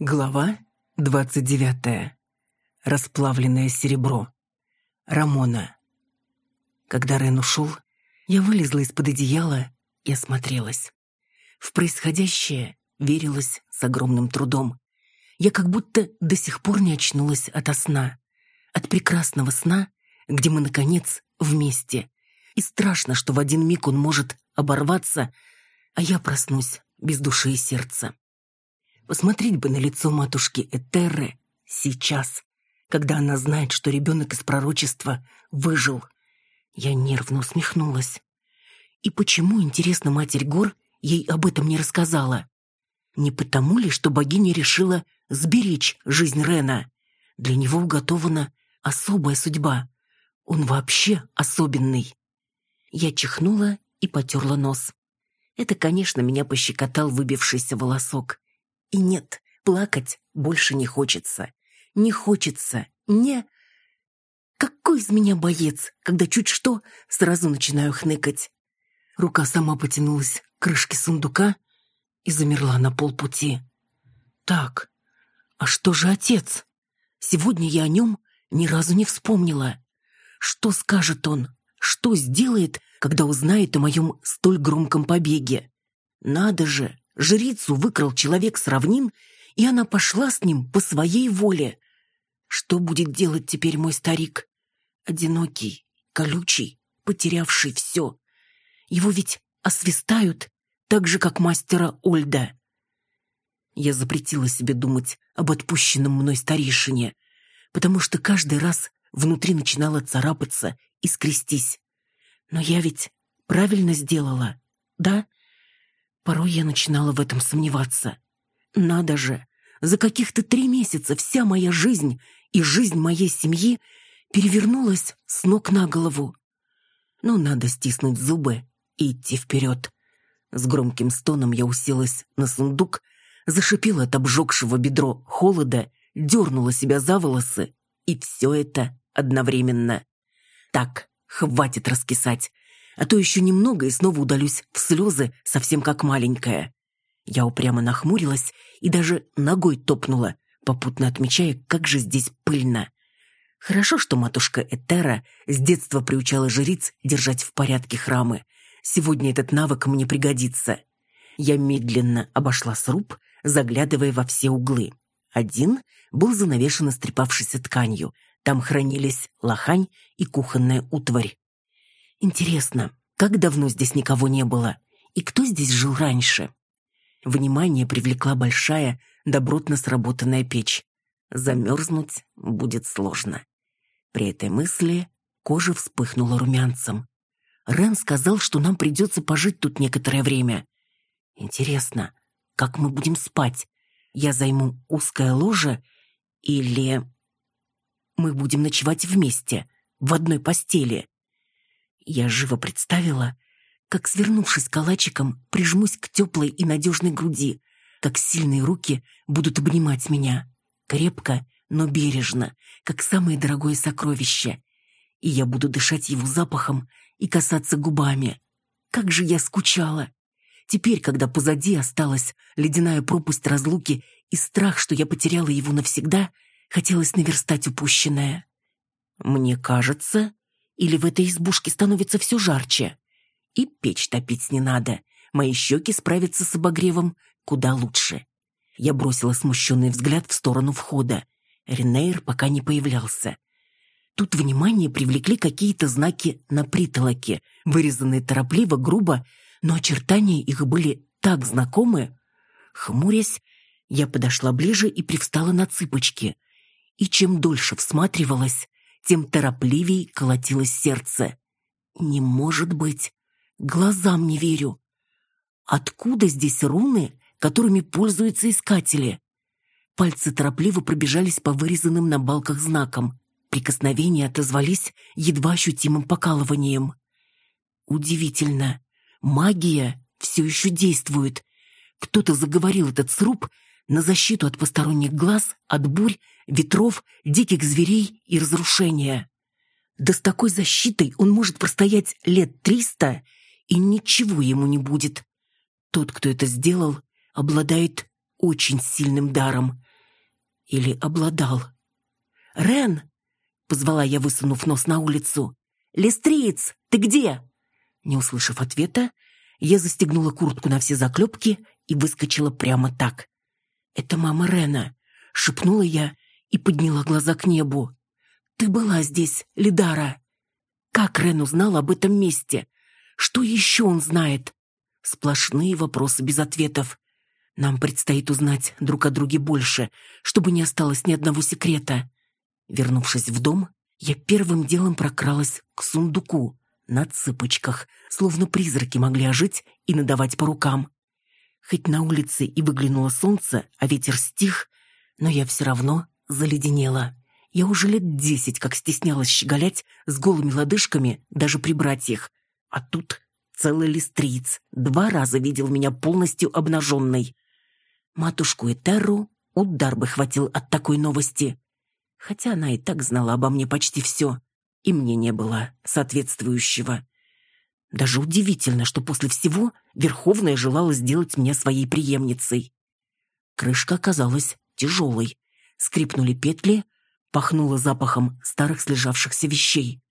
Глава двадцать девятая. Расплавленное серебро. Рамона. Когда Рен ушел, я вылезла из-под одеяла и осмотрелась. В происходящее верилось с огромным трудом. Я как будто до сих пор не очнулась от сна. От прекрасного сна, где мы, наконец, вместе. И страшно, что в один миг он может оборваться, а я проснусь без души и сердца. Посмотреть бы на лицо матушки Этерры сейчас, когда она знает, что ребенок из пророчества выжил. Я нервно усмехнулась. И почему, интересно, Матерь Гор ей об этом не рассказала? Не потому ли, что богиня решила сберечь жизнь Рена? Для него уготована особая судьба. Он вообще особенный. Я чихнула и потерла нос. Это, конечно, меня пощекотал выбившийся волосок. И нет, плакать больше не хочется. Не хочется. Не... Какой из меня боец, когда чуть что, сразу начинаю хныкать. Рука сама потянулась к крышке сундука и замерла на полпути. Так, а что же отец? Сегодня я о нем ни разу не вспомнила. Что скажет он? Что сделает, когда узнает о моем столь громком побеге? Надо же, Жрицу выкрал человек с равнин, и она пошла с ним по своей воле. Что будет делать теперь мой старик? Одинокий, колючий, потерявший все. Его ведь освистают, так же, как мастера Ольда. Я запретила себе думать об отпущенном мной старейшине, потому что каждый раз внутри начинала царапаться и скрестись. Но я ведь правильно сделала, да? Порой я начинала в этом сомневаться. Надо же, за каких-то три месяца вся моя жизнь и жизнь моей семьи перевернулась с ног на голову. Но надо стиснуть зубы и идти вперед. С громким стоном я уселась на сундук, зашипела от обжегшего бедро холода, дернула себя за волосы, и все это одновременно. Так, хватит раскисать а то еще немного и снова удалюсь в слезы, совсем как маленькая. Я упрямо нахмурилась и даже ногой топнула, попутно отмечая, как же здесь пыльно. Хорошо, что матушка Этера с детства приучала жриц держать в порядке храмы. Сегодня этот навык мне пригодится. Я медленно обошла сруб, заглядывая во все углы. Один был занавешен истрепавшейся тканью. Там хранились лохань и кухонная утварь. Интересно, как давно здесь никого не было? И кто здесь жил раньше? Внимание привлекла большая, добротно сработанная печь. Замерзнуть будет сложно. При этой мысли кожа вспыхнула румянцем. Рен сказал, что нам придется пожить тут некоторое время. Интересно, как мы будем спать? Я займу узкое ложе или... Мы будем ночевать вместе, в одной постели. Я живо представила, как, свернувшись калачиком, прижмусь к теплой и надежной груди, как сильные руки будут обнимать меня. Крепко, но бережно, как самое дорогое сокровище. И я буду дышать его запахом и касаться губами. Как же я скучала! Теперь, когда позади осталась ледяная пропасть разлуки и страх, что я потеряла его навсегда, хотелось наверстать упущенное. Мне кажется, или в этой избушке становится все жарче? И печь топить не надо. Мои щеки справятся с обогревом куда лучше. Я бросила смущенный взгляд в сторону входа. Ренейр пока не появлялся. Тут внимание привлекли какие-то знаки на притолоке, вырезанные торопливо, грубо, но очертания их были так знакомы. Хмурясь, я подошла ближе и привстала на цыпочки. И чем дольше всматривалась, тем торопливей колотилось сердце. «Не может быть! Глазам не верю! Откуда здесь руны, которыми пользуются искатели?» Пальцы торопливо пробежались по вырезанным на балках знакам. Прикосновения отозвались едва ощутимым покалыванием. Удивительно. Магия все еще действует. Кто-то заговорил этот сруб на защиту от посторонних глаз, от бурь, ветров, диких зверей и разрушения. Да с такой защитой он может простоять лет триста, и ничего ему не будет. Тот, кто это сделал, обладает очень сильным даром. Или обладал. «Рен!» — позвала я, высунув нос на улицу. «Листриец, ты где?» Не услышав ответа, я застегнула куртку на все заклепки и выскочила прямо так. «Это мама Рена», — шепнула я и подняла глаза к небу. «Ты была здесь, Лидара!» Как Рен узнал об этом месте? Что еще он знает? Сплошные вопросы без ответов. Нам предстоит узнать друг о друге больше, чтобы не осталось ни одного секрета. Вернувшись в дом, я первым делом прокралась к сундуку на цыпочках, словно призраки могли ожить и надавать по рукам. Хоть на улице и выглянуло солнце, а ветер стих, но я все равно заледенела. Я уже лет десять как стеснялась щеголять с голыми лодыжками даже при братьях. А тут целый листриц два раза видел меня полностью обнаженной. Матушку Этерру удар бы хватил от такой новости. Хотя она и так знала обо мне почти все, и мне не было соответствующего. Даже удивительно, что после всего Верховная желала сделать меня своей преемницей. Крышка оказалась тяжелой. Скрипнули петли, пахнуло запахом старых слежавшихся вещей.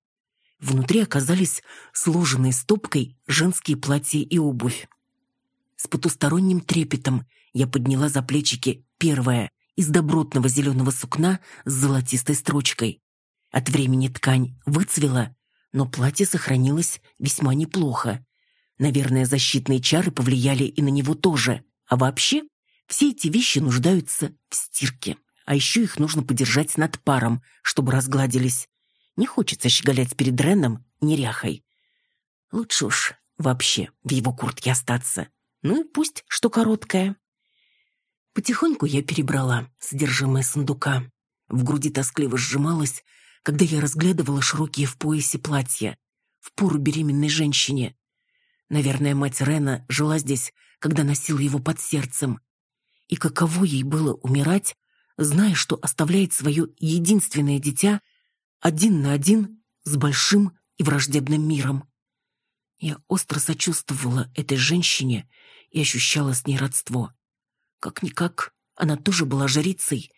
Внутри оказались сложенные стопкой женские платья и обувь. С потусторонним трепетом я подняла за плечики первое из добротного зеленого сукна с золотистой строчкой. От времени ткань выцвела, но платье сохранилось весьма неплохо. Наверное, защитные чары повлияли и на него тоже. А вообще, все эти вещи нуждаются в стирке. А еще их нужно подержать над паром, чтобы разгладились. Не хочется щеголять перед Реном неряхой. Лучше уж вообще в его куртке остаться. Ну и пусть, что короткая. Потихоньку я перебрала содержимое сундука. В груди тоскливо сжималась, когда я разглядывала широкие в поясе платья. В пору беременной женщине. Наверное, мать Рена жила здесь, когда носила его под сердцем. И каково ей было умирать, зная, что оставляет свое единственное дитя один на один с большим и враждебным миром. Я остро сочувствовала этой женщине и ощущала с ней родство. Как-никак, она тоже была жрицей,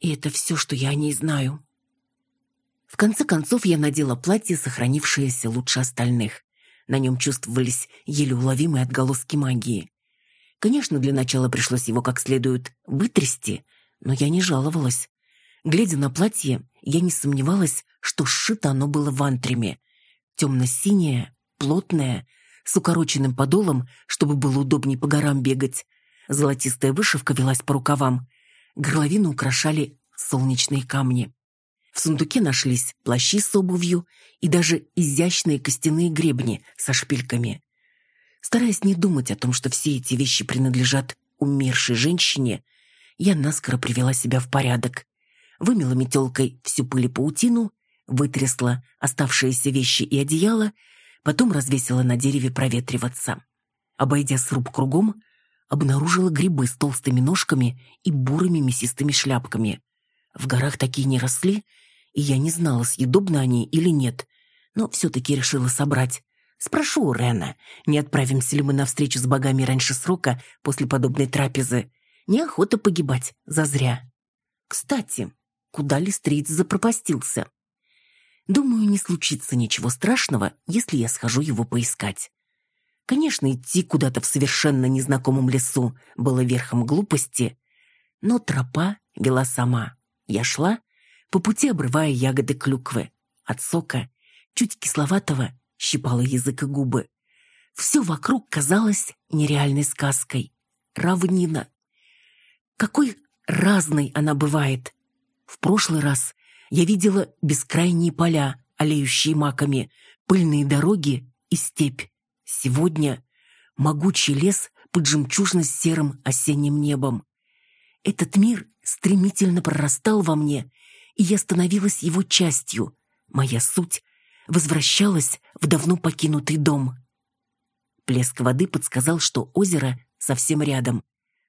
и это все, что я о ней знаю. В конце концов, я надела платье, сохранившееся лучше остальных. На нем чувствовались еле уловимые отголоски магии. Конечно, для начала пришлось его как следует вытрясти, но я не жаловалась. Глядя на платье, я не сомневалась, что сшито оно было в антриме. Темно-синее, плотное, с укороченным подолом, чтобы было удобнее по горам бегать. Золотистая вышивка велась по рукавам. Горловину украшали солнечные камни. В сундуке нашлись плащи с обувью и даже изящные костяные гребни со шпильками. Стараясь не думать о том, что все эти вещи принадлежат умершей женщине, я наскоро привела себя в порядок вымела метелкой всю пыль и паутину, вытрясла оставшиеся вещи и одеяло, потом развесила на дереве проветриваться. Обойдя сруб кругом, обнаружила грибы с толстыми ножками и бурыми мясистыми шляпками. В горах такие не росли, и я не знала, съедобны они или нет, но все-таки решила собрать. Спрошу у Рена, не отправимся ли мы на встречу с богами раньше срока после подобной трапезы. Неохота погибать зазря. Кстати, куда Листриц запропастился. Думаю, не случится ничего страшного, если я схожу его поискать. Конечно, идти куда-то в совершенно незнакомом лесу было верхом глупости, но тропа вела сама. Я шла, по пути обрывая ягоды клюквы. От сока, чуть кисловатого, щипала язык и губы. Все вокруг казалось нереальной сказкой. Равнина. Какой разной она бывает. В прошлый раз я видела бескрайние поля, олеющие маками, пыльные дороги и степь. Сегодня могучий лес под жемчужно-серым осенним небом. Этот мир стремительно прорастал во мне, и я становилась его частью. Моя суть возвращалась в давно покинутый дом. Плеск воды подсказал, что озеро совсем рядом.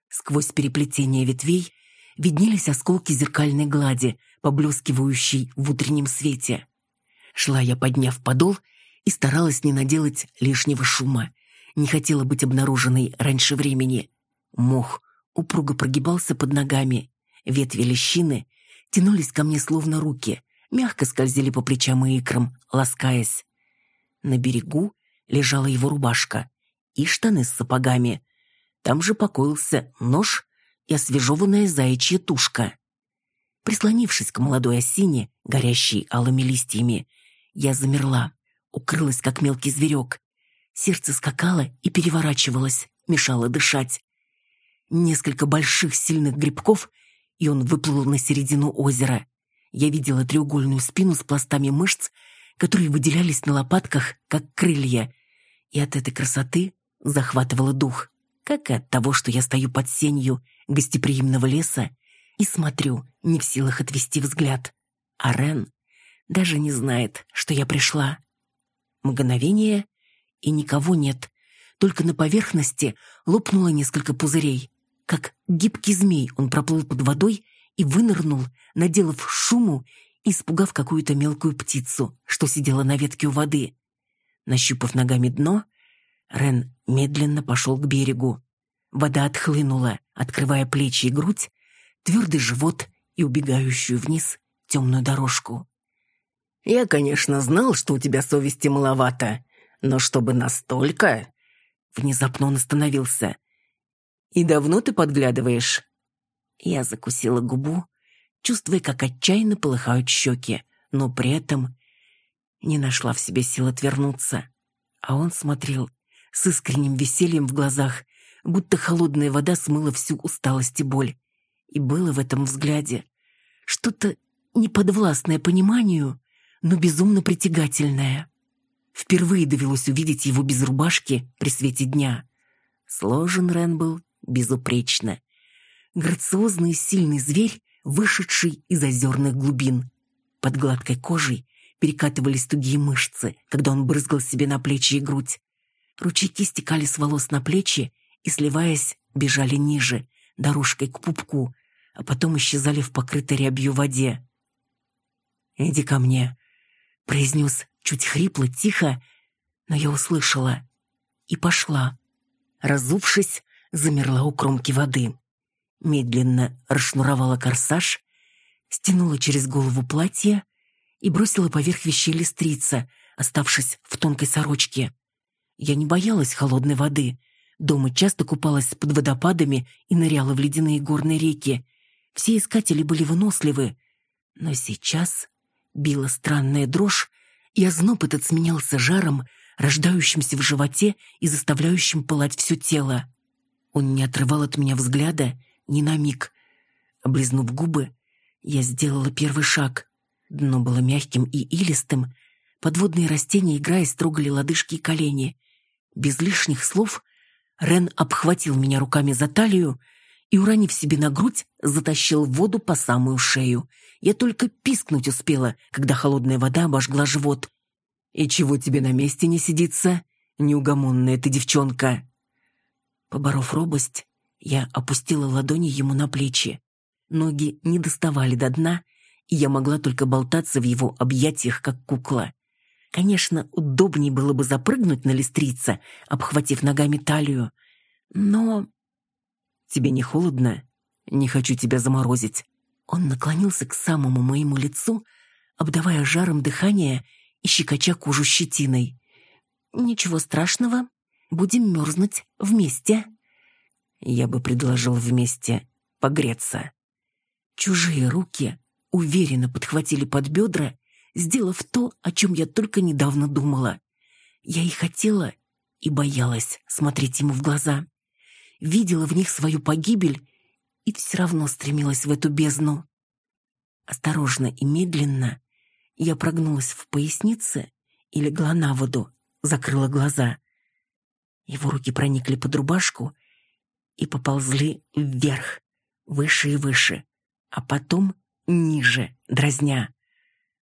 Сквозь переплетение ветвей виднелись осколки зеркальной глади, поблескивающей в утреннем свете. Шла я, подняв подол, и старалась не наделать лишнего шума. Не хотела быть обнаруженной раньше времени. Мох упруго прогибался под ногами. Ветви лещины тянулись ко мне словно руки, мягко скользили по плечам и икрам, ласкаясь. На берегу лежала его рубашка и штаны с сапогами. Там же покоился нож и освежеванная заячья тушка. Прислонившись к молодой осине, горящей алыми листьями, я замерла, укрылась, как мелкий зверек. Сердце скакало и переворачивалось, мешало дышать. Несколько больших сильных грибков, и он выплыл на середину озера. Я видела треугольную спину с пластами мышц, которые выделялись на лопатках, как крылья. И от этой красоты захватывало дух, как и от того, что я стою под сенью гостеприимного леса и смотрю, не в силах отвести взгляд. А Рен даже не знает, что я пришла. Мгновение, и никого нет. Только на поверхности лопнуло несколько пузырей. Как гибкий змей он проплыл под водой и вынырнул, наделав шуму испугав какую-то мелкую птицу, что сидела на ветке у воды. Нащупав ногами дно, Рен медленно пошел к берегу. Вода отхлынула, открывая плечи и грудь, твердый живот и убегающую вниз темную дорожку. «Я, конечно, знал, что у тебя совести маловато, но чтобы настолько...» Внезапно он остановился. «И давно ты подглядываешь?» Я закусила губу, чувствуя, как отчаянно полыхают щеки, но при этом не нашла в себе сил отвернуться. А он смотрел с искренним весельем в глазах, будто холодная вода смыла всю усталость и боль. И было в этом взгляде что-то неподвластное пониманию, но безумно притягательное. Впервые довелось увидеть его без рубашки при свете дня. Сложен Рен был безупречно. Грациозный и сильный зверь, вышедший из озерных глубин. Под гладкой кожей перекатывались тугие мышцы, когда он брызгал себе на плечи и грудь. Ручейки стекали с волос на плечи и, сливаясь, бежали ниже, дорожкой к пупку, а потом исчезали в покрытой рябью воде. «Иди ко мне», — произнес чуть хрипло, тихо, но я услышала и пошла. Разувшись, замерла у кромки воды медленно расшнуровала корсаж, стянула через голову платье и бросила поверх вещей листрица, оставшись в тонкой сорочке. Я не боялась холодной воды. Дома часто купалась под водопадами и ныряла в ледяные горные реки. Все искатели были выносливы. Но сейчас била странная дрожь, и озноб этот сменялся жаром, рождающимся в животе и заставляющим пылать все тело. Он не отрывал от меня взгляда ни на миг. Облизнув губы, я сделала первый шаг. Дно было мягким и илистым. Подводные растения, играя, строгали лодыжки и колени. Без лишних слов Рен обхватил меня руками за талию и, уронив себе на грудь, затащил в воду по самую шею. Я только пискнуть успела, когда холодная вода обожгла живот. «И чего тебе на месте не сидится, неугомонная ты девчонка?» Поборов робость, я опустила ладони ему на плечи. Ноги не доставали до дна, и я могла только болтаться в его объятиях, как кукла. Конечно, удобнее было бы запрыгнуть на листрица, обхватив ногами талию. Но... Тебе не холодно? Не хочу тебя заморозить. Он наклонился к самому моему лицу, обдавая жаром дыхание и щекоча кожу щетиной. «Ничего страшного, будем мерзнуть вместе». Я бы предложил вместе погреться. Чужие руки уверенно подхватили под бедра, сделав то, о чем я только недавно думала. Я и хотела, и боялась смотреть ему в глаза. Видела в них свою погибель и все равно стремилась в эту бездну. Осторожно и медленно я прогнулась в пояснице и легла на воду, закрыла глаза. Его руки проникли под рубашку и поползли вверх, выше и выше, а потом ниже, дразня.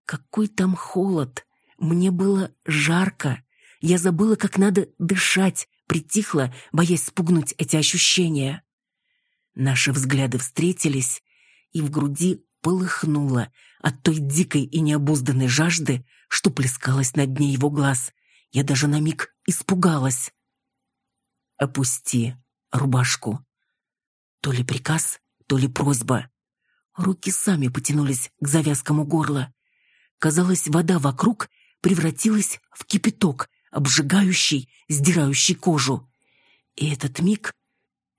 Какой там холод! Мне было жарко. Я забыла, как надо дышать, притихла, боясь спугнуть эти ощущения. Наши взгляды встретились, и в груди полыхнуло от той дикой и необузданной жажды, что плескалась на дне его глаз. Я даже на миг испугалась. «Опусти рубашку». То ли приказ, то ли просьба. Руки сами потянулись к завязкам у горла. Казалось, вода вокруг превратилась в кипяток, обжигающий, сдирающий кожу. И этот миг,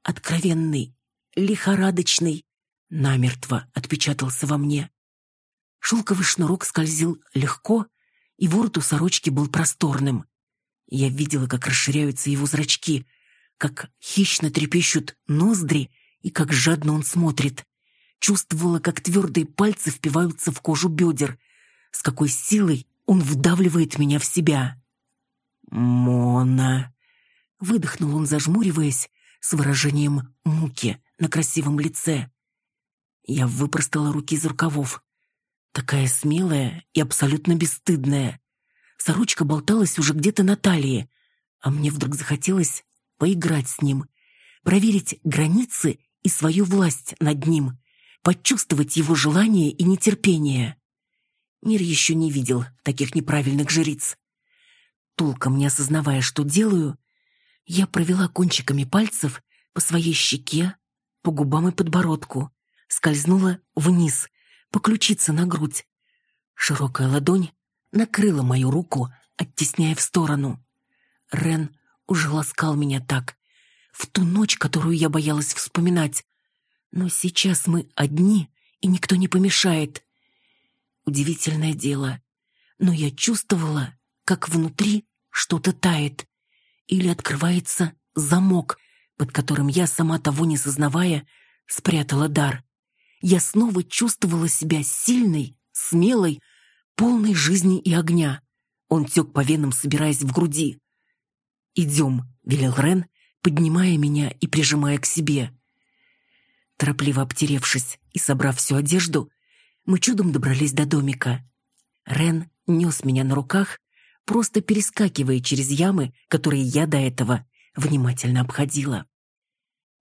откровенный, лихорадочный, намертво отпечатался во мне. Шелковый шнурок скользил легко, и ворот у сорочки был просторным. Я видела, как расширяются его зрачки, как хищно трепещут ноздри и как жадно он смотрит. Чувствовала, как твердые пальцы впиваются в кожу бедер, с какой силой он вдавливает меня в себя. «Мона!» — выдохнул он, зажмуриваясь, с выражением муки на красивом лице. Я выпростала руки из рукавов. Такая смелая и абсолютно бесстыдная. Сорочка болталась уже где-то на талии, а мне вдруг захотелось поиграть с ним, проверить границы и свою власть над ним, почувствовать его желание и нетерпение. Мир еще не видел таких неправильных жриц. Толком не осознавая, что делаю, я провела кончиками пальцев по своей щеке, по губам и подбородку, скользнула вниз, по ключице на грудь. Широкая ладонь накрыла мою руку, оттесняя в сторону. Рен уже ласкал меня так, в ту ночь, которую я боялась вспоминать. Но сейчас мы одни, и никто не помешает. Удивительное дело, но я чувствовала, как внутри что-то тает. Или открывается замок, под которым я, сама того не сознавая, спрятала дар. Я снова чувствовала себя сильной, смелой, полной жизни и огня. Он тек по венам, собираясь в груди. «Идем», — велел Рен, поднимая меня и прижимая к себе. Торопливо обтеревшись и собрав всю одежду, мы чудом добрались до домика. Рен нес меня на руках, просто перескакивая через ямы, которые я до этого внимательно обходила.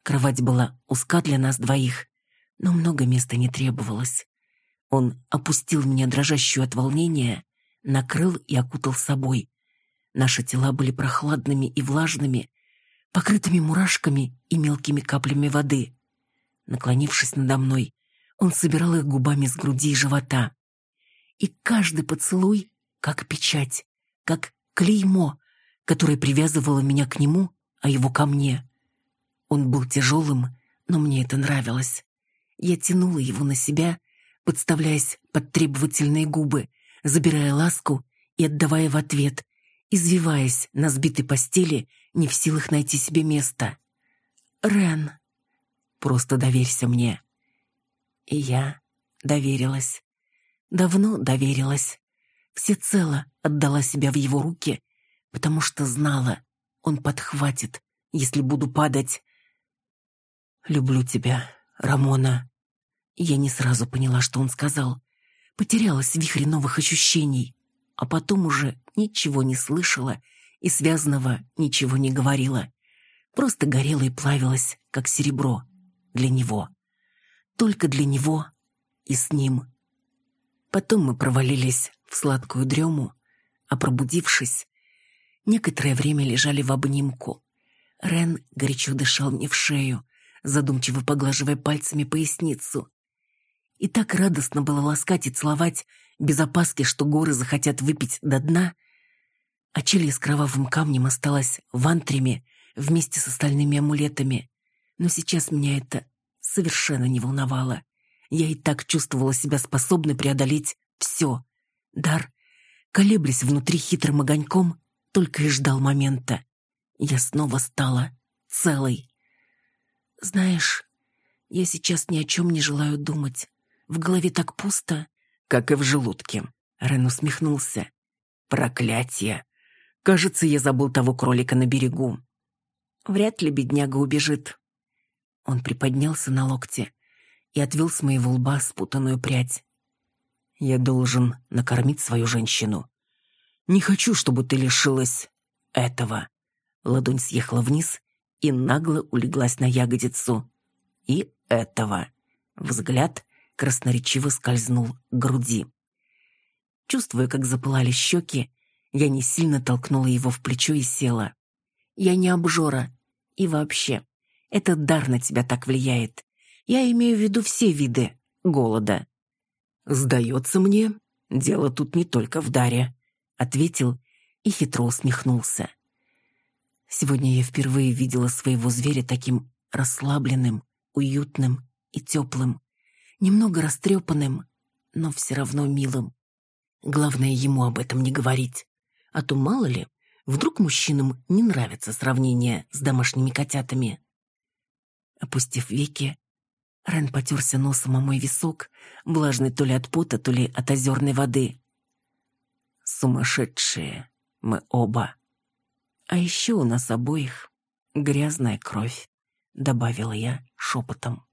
Кровать была узка для нас двоих, но много места не требовалось. Он опустил меня, дрожащую от волнения, накрыл и окутал собой. Наши тела были прохладными и влажными, покрытыми мурашками и мелкими каплями воды. Наклонившись надо мной, он собирал их губами с груди и живота. И каждый поцелуй, как печать, как клеймо, которое привязывало меня к нему, а его ко мне. Он был тяжелым, но мне это нравилось. Я тянула его на себя, подставляясь под требовательные губы, забирая ласку и отдавая в ответ, извиваясь на сбитой постели, не в силах найти себе места. «Рен, просто доверься мне». И я доверилась. Давно доверилась. Всецело отдала себя в его руки, потому что знала, он подхватит, если буду падать. «Люблю тебя, Рамона». Я не сразу поняла, что он сказал. Потерялась в вихре новых ощущений, а потом уже ничего не слышала и связанного ничего не говорила. Просто горела и плавилась, как серебро, для него. Только для него и с ним. Потом мы провалились в сладкую дрему, а пробудившись, некоторое время лежали в обнимку. Рен горячо дышал мне в шею, задумчиво поглаживая пальцами поясницу. И так радостно было ласкать и целовать, без опаски, что горы захотят выпить до дна. А челья с кровавым камнем осталась в антриме вместе с остальными амулетами. Но сейчас меня это совершенно не волновало. Я и так чувствовала себя способной преодолеть все. Дар, колеблясь внутри хитрым огоньком, только и ждал момента. Я снова стала целой. Знаешь, я сейчас ни о чем не желаю думать. В голове так пусто, как и в желудке. Рен усмехнулся. Проклятие! Кажется, я забыл того кролика на берегу. Вряд ли бедняга убежит. Он приподнялся на локте и отвел с моего лба спутанную прядь. Я должен накормить свою женщину. Не хочу, чтобы ты лишилась этого. Ладонь съехала вниз и нагло улеглась на ягодицу. И этого. Взгляд красноречиво скользнул к груди. Чувствуя, как запылали щеки, я не сильно толкнула его в плечо и села. «Я не обжора. И вообще, этот дар на тебя так влияет. Я имею в виду все виды, голода. «Сдается мне, дело тут не только в даре», — ответил и хитро усмехнулся. Сегодня я впервые видела своего зверя таким расслабленным, уютным и теплым, немного растрепанным, но все равно милым. Главное ему об этом не говорить, а то мало ли, вдруг мужчинам не нравится сравнение с домашними котятами. Опустив веки, Рен потерся носом о мой висок, влажный то ли от пота, то ли от озерной воды. Сумасшедшие мы оба. А еще у нас обоих грязная кровь, добавила я шепотом.